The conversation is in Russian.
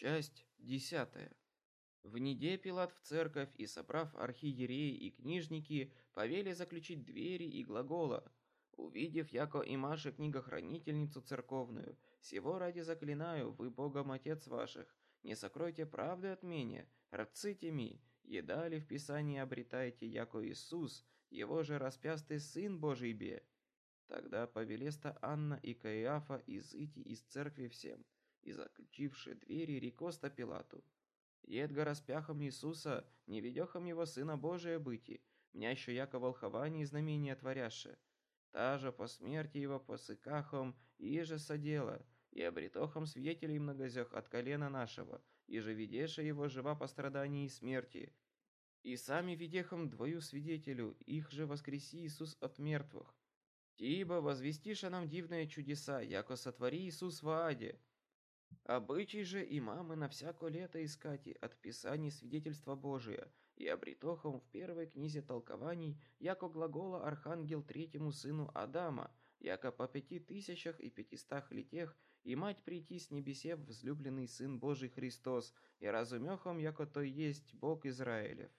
Часть десятая. В неде Пилат в церковь и собрав архиереи и книжники, повели заключить двери и глагола. Увидев, яко и Маше книгохранительницу церковную, сего ради заклинаю, вы Богом Отец ваших, не сокройте правды от меня, радците ми, едали в Писании обретаете, яко Иисус, его же распястый Сын Божий бе. Тогда повелеста Анна и Каиафа изыти из церкви всем, и заключивши двери рекоста Пилату. Едга распяхом Иисуса, не ведехом его Сына Божия быти, меня еще яко волхование и знамение творяше. Та же по смерти его посыкахом, и же содела, и обретохом свидетелей многозех от колена нашего, и же видеше его жива по страдании и смерти. И сами видехом двою свидетелю, их же воскреси Иисус от мертвых. Ибо возвестиша нам дивные чудеса, яко сотвори Иисус в Аде, Обычай же имамы на всяко лето искати от писаний свидетельства Божия, и обретохом в первой книзе толкований, яко глагола архангел третьему сыну Адама, яко по пяти тысячах и пятистах летех, и мать прийти с небесе взлюбленный сын Божий Христос, и разумехом, яко то есть Бог Израилев.